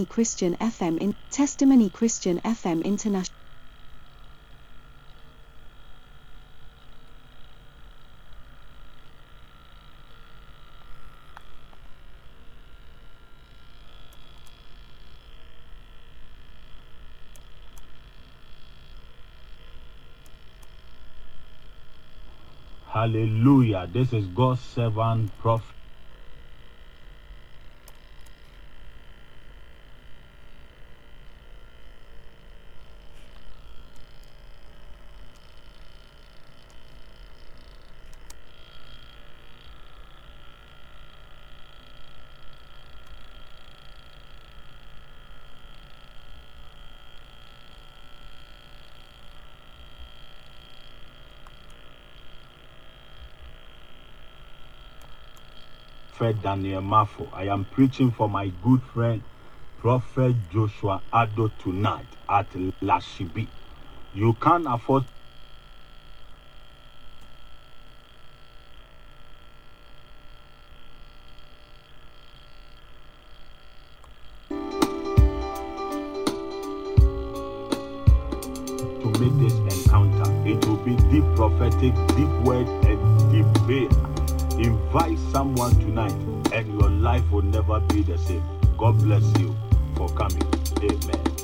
Testimony Christian FM in Testimony Christian FM International. Hallelujah. This is God's servant prophet. Prophet Daniel Mafo. I am preaching for my good friend Prophet Joshua Ado tonight at Lashibi. You can't afford to make this encounter. It will be deep prophetic, deep word, and deep prayer. Invite someone tonight, and your life will never be the same. God bless you for coming. Amen.